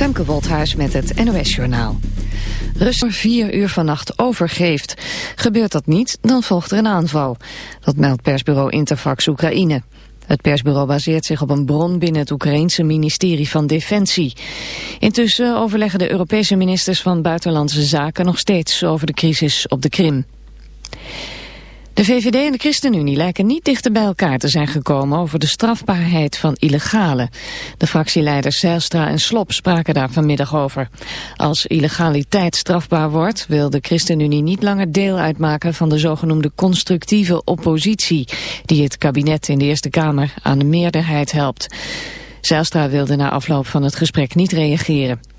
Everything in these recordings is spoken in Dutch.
Femke Wolthuis met het NOS-journaal. Rusland vier uur vannacht overgeeft. Gebeurt dat niet, dan volgt er een aanval. Dat meldt persbureau Interfax Oekraïne. Het persbureau baseert zich op een bron binnen het Oekraïense ministerie van Defensie. Intussen overleggen de Europese ministers van Buitenlandse Zaken nog steeds over de crisis op de Krim. De VVD en de ChristenUnie lijken niet dichter bij elkaar te zijn gekomen over de strafbaarheid van illegale. De fractieleiders Zijlstra en Slop spraken daar vanmiddag over. Als illegaliteit strafbaar wordt, wil de ChristenUnie niet langer deel uitmaken van de zogenoemde constructieve oppositie, die het kabinet in de Eerste Kamer aan de meerderheid helpt. Zijlstra wilde na afloop van het gesprek niet reageren.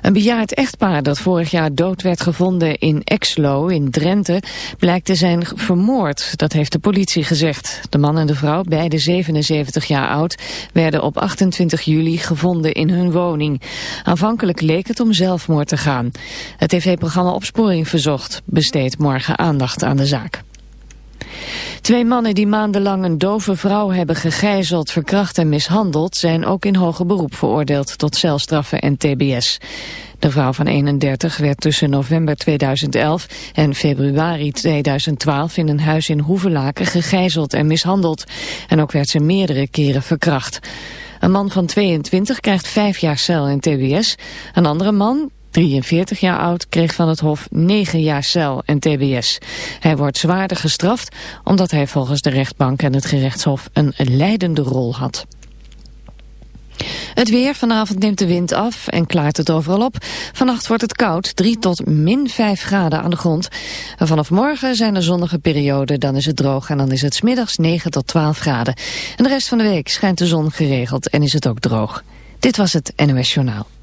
Een bejaard echtpaar dat vorig jaar dood werd gevonden in Exlo in Drenthe blijkt te zijn vermoord. Dat heeft de politie gezegd. De man en de vrouw, beide 77 jaar oud, werden op 28 juli gevonden in hun woning. Aanvankelijk leek het om zelfmoord te gaan. Het tv-programma Opsporing Verzocht besteedt morgen aandacht aan de zaak. Twee mannen die maandenlang een dove vrouw hebben gegijzeld, verkracht en mishandeld... zijn ook in hoger beroep veroordeeld tot celstraffen en tbs. De vrouw van 31 werd tussen november 2011 en februari 2012 in een huis in Hoevelaken gegijzeld en mishandeld. En ook werd ze meerdere keren verkracht. Een man van 22 krijgt vijf jaar cel en tbs. Een andere man, 43 jaar oud, kreeg van het Hof 9 jaar cel en tbs. Hij wordt zwaarder gestraft omdat hij volgens de rechtbank en het gerechtshof een leidende rol had. Het weer, vanavond neemt de wind af en klaart het overal op. Vannacht wordt het koud, 3 tot min 5 graden aan de grond. Vanaf morgen zijn er zonnige perioden, dan is het droog en dan is het smiddags 9 tot 12 graden. En de rest van de week schijnt de zon geregeld en is het ook droog. Dit was het NOS Journaal.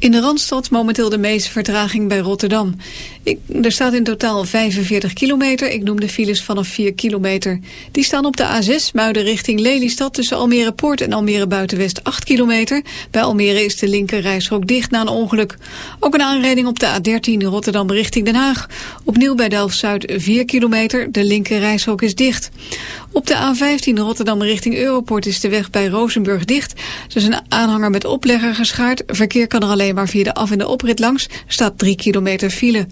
In de Randstad momenteel de meeste vertraging bij Rotterdam. Ik, er staat in totaal 45 kilometer. Ik noem de files vanaf 4 kilometer. Die staan op de A6 Muiden richting Lelystad... tussen Almere Poort en Almere Buitenwest 8 kilometer. Bij Almere is de linker reisrook dicht na een ongeluk. Ook een aanrijding op de A13 Rotterdam richting Den Haag. Opnieuw bij Delft-Zuid 4 kilometer. De linker reisrook is dicht. Op de A15 Rotterdam richting Europort is de weg bij Rozenburg dicht. Er is een aanhanger met oplegger geschaard. Verkeer kan er alleen maar via de af- en de oprit langs. staat 3 kilometer file.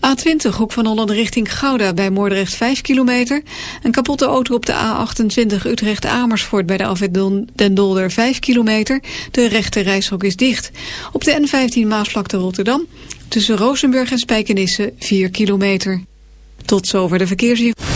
A20 Hoek van Holland richting Gouda bij Moordrecht 5 kilometer. Een kapotte auto op de A28 Utrecht-Amersfoort bij de afwit Den Dolder 5 kilometer. De rechte reishok is dicht. Op de N15 Maasvlakte Rotterdam tussen Rozenburg en Spijkenisse 4 kilometer. Tot zover de verkeersinformatie.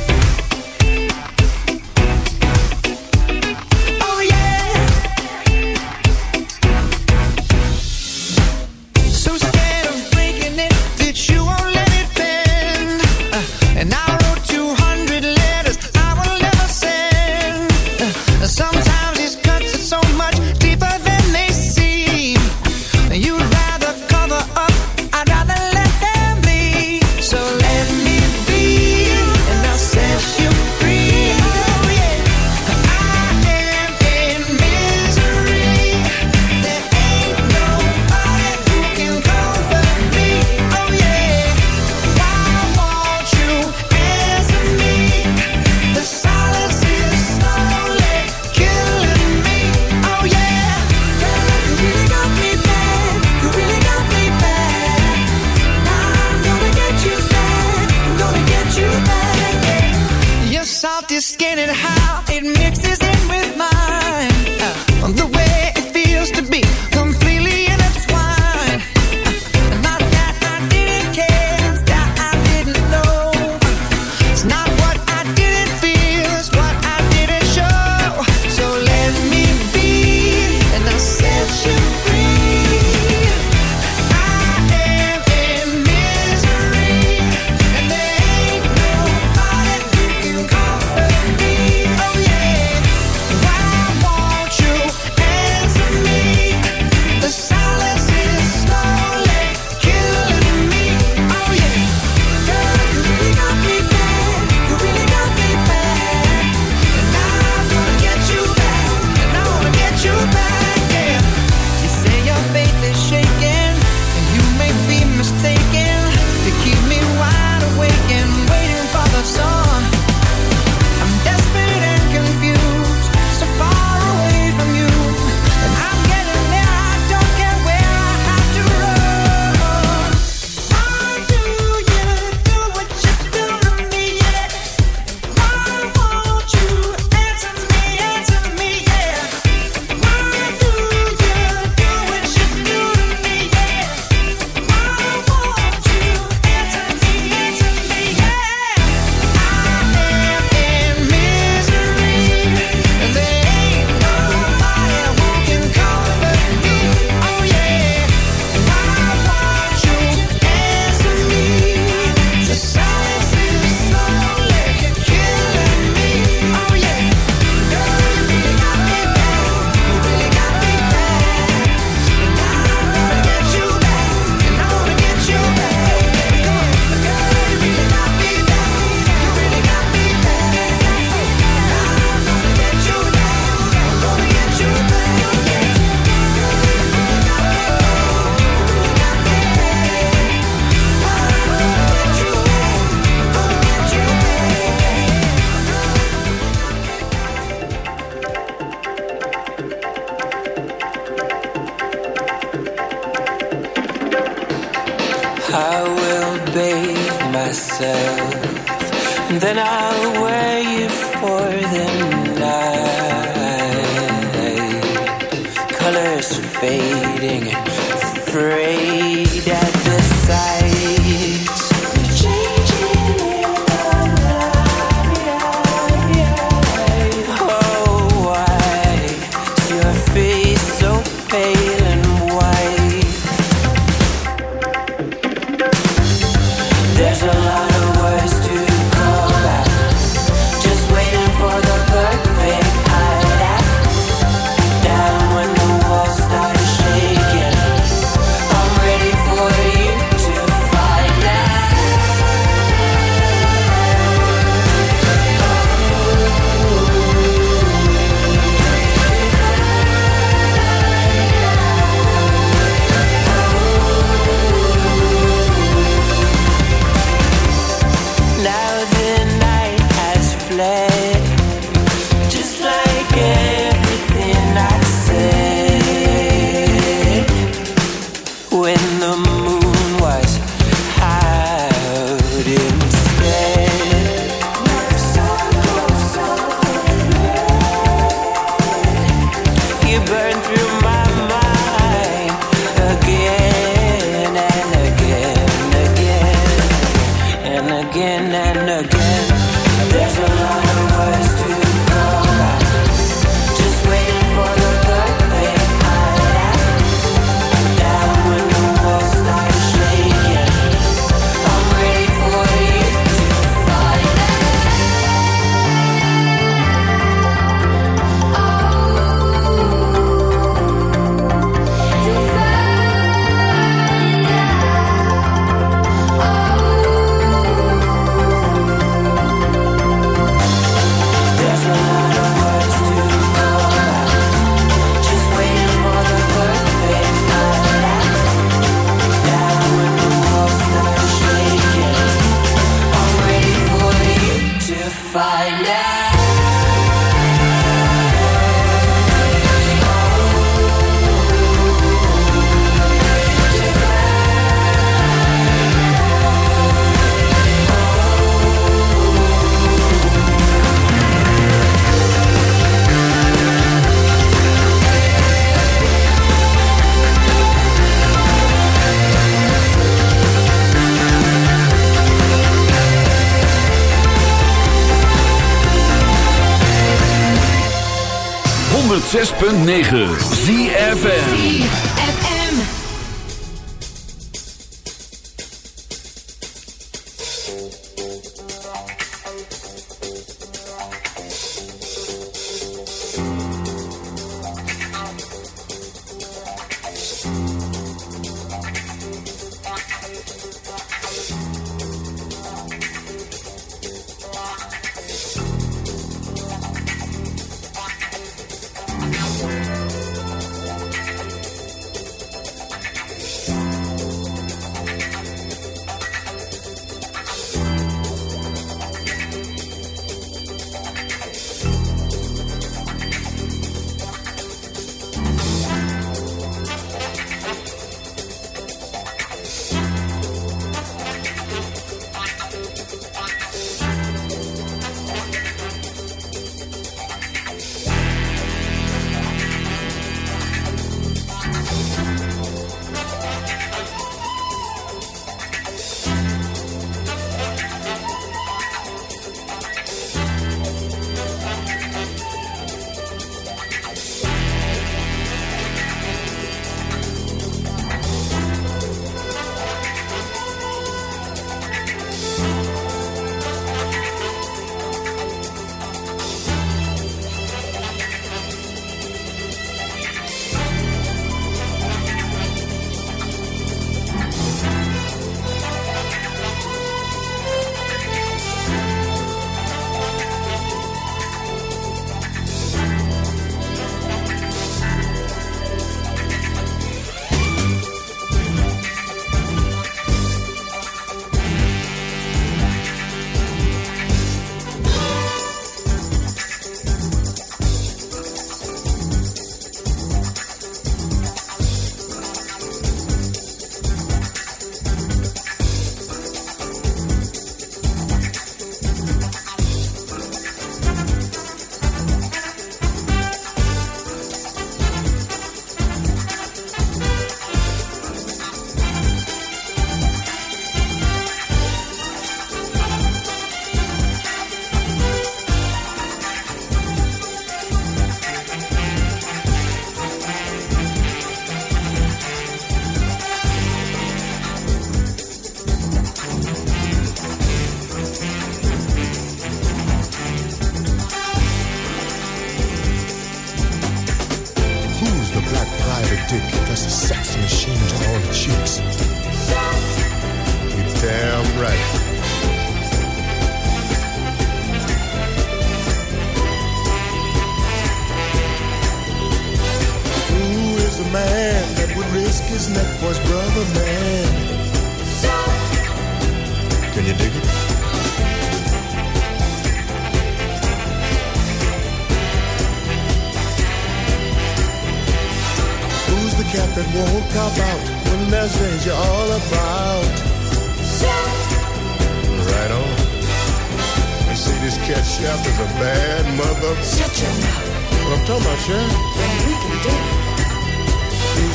106.9 ZFN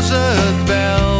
was het wel.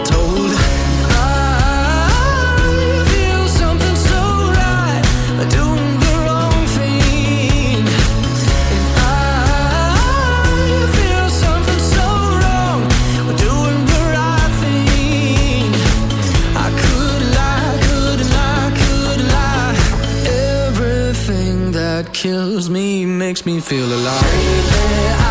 touches me, makes me feel alive.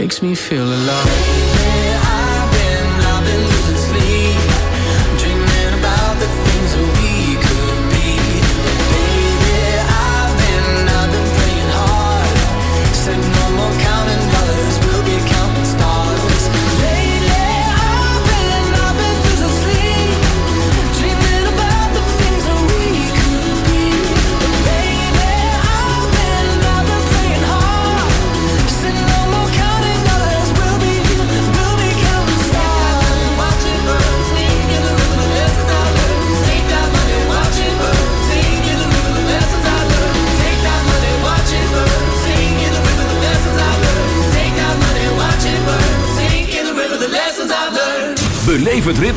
makes me feel alive.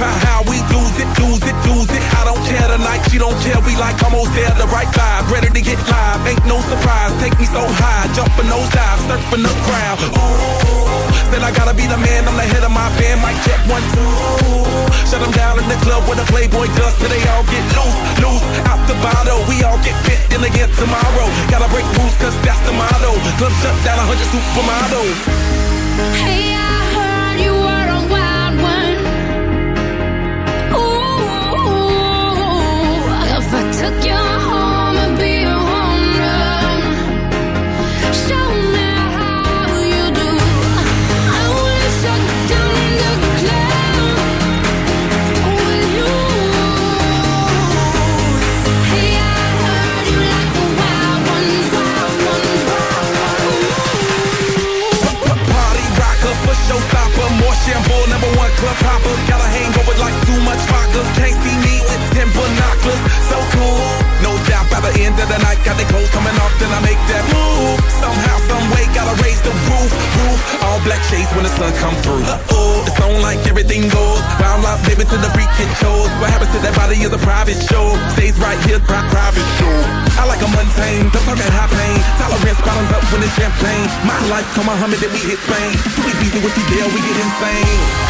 about how we do it, do it, do it. I don't care tonight, she don't care. We like almost there, the right vibe. Ready to get live, ain't no surprise. Take me so high, jumping those dives, surfing the crowd. Ooh, said I gotta be the man, I'm the head of my band. Mic check one, two. Shut them down in the club with a Playboy does, so they all get loose, loose. Out the bottle, we all get fit in again tomorrow. Gotta break rules, cause that's the motto. Club shut down, 100 supermodels. Hey, I heard you were. All black shades when the sun come through. Uh-oh, it's on like everything goes. Round life, baby, to the freak it shows. What happens to that body is a private show. Stays right here, pri- private show. I like a mundane, don't talk that high pain. Tolerance bottoms up when it's champagne. My life, come on, Muhammad, then we hit Spain. Too easy with you, deal, we get insane.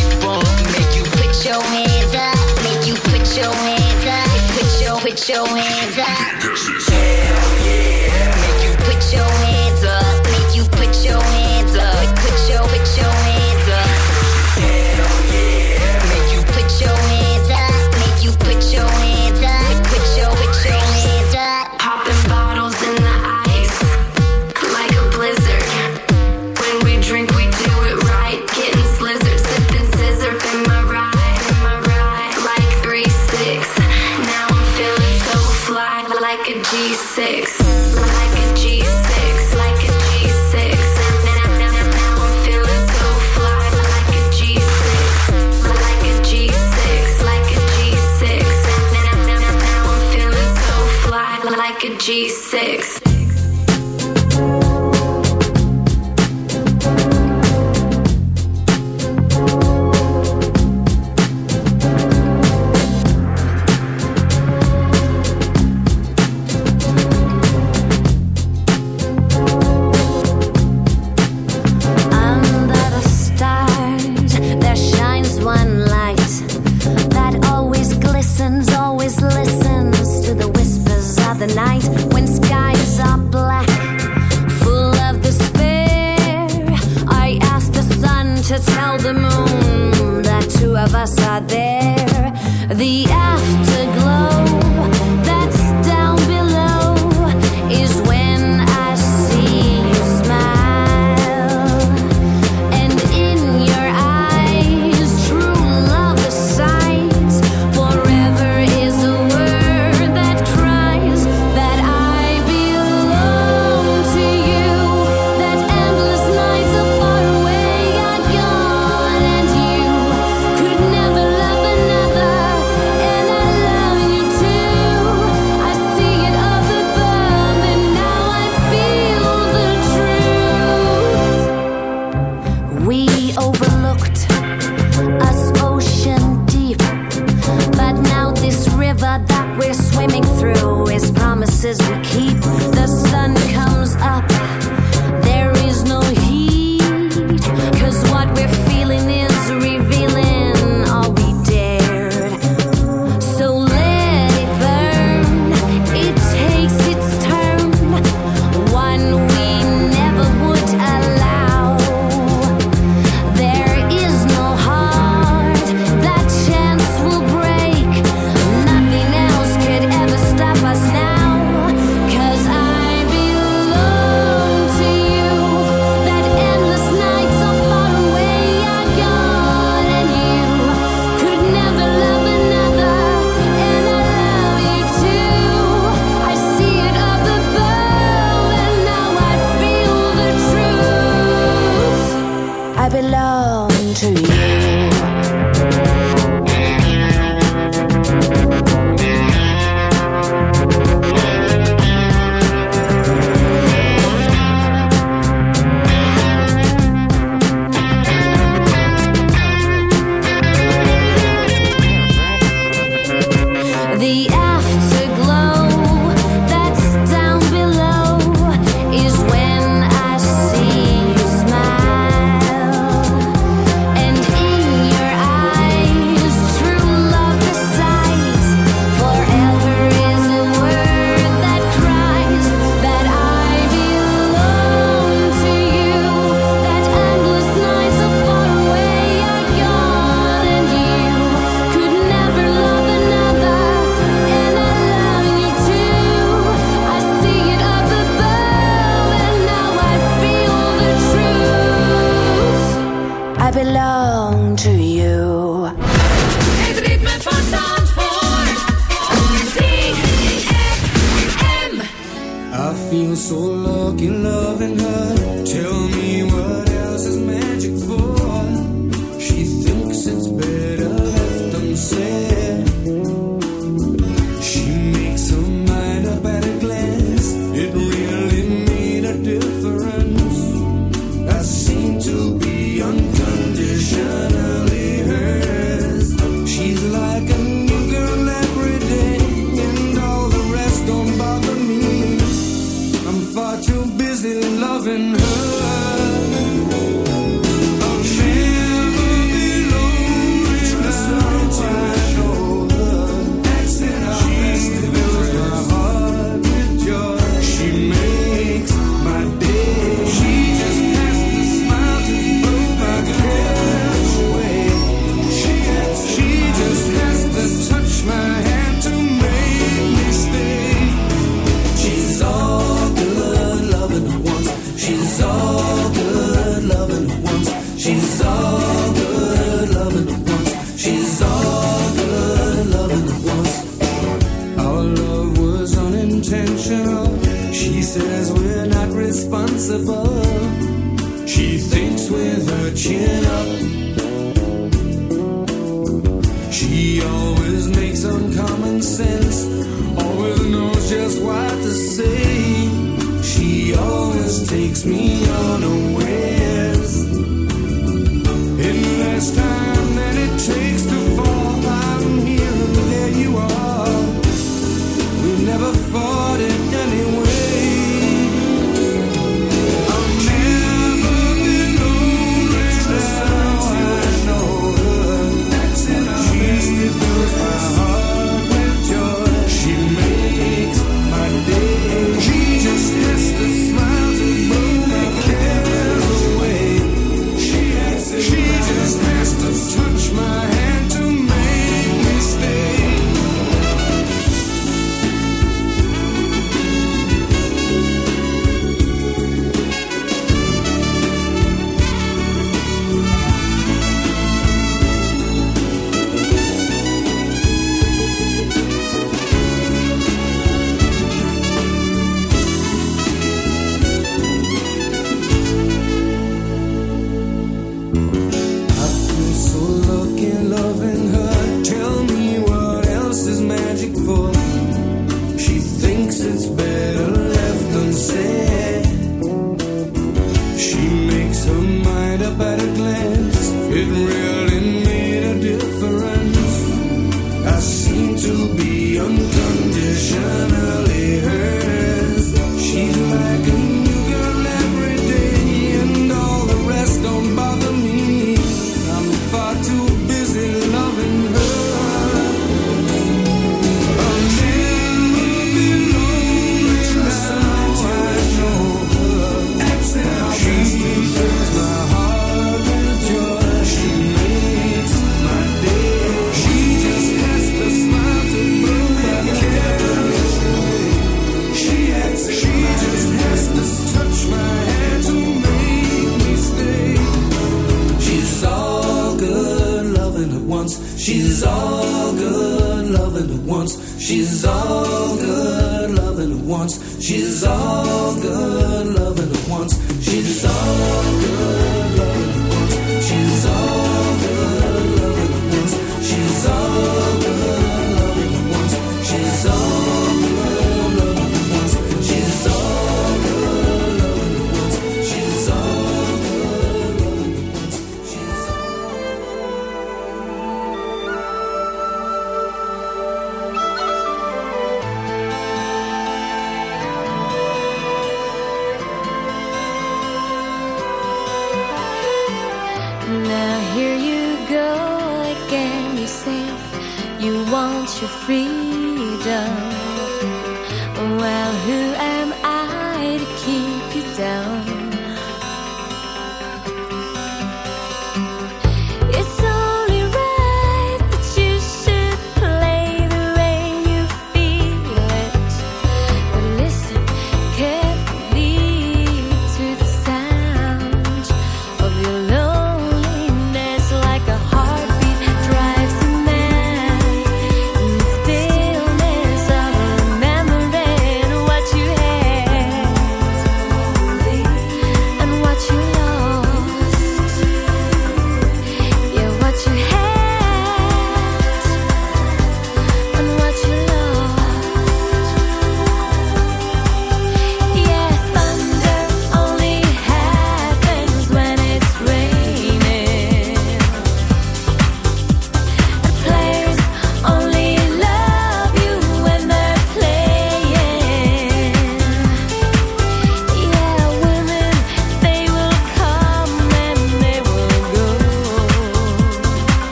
Put your hands up.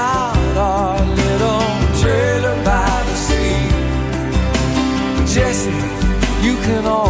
about our little trailer by the sea. Jesse, you can always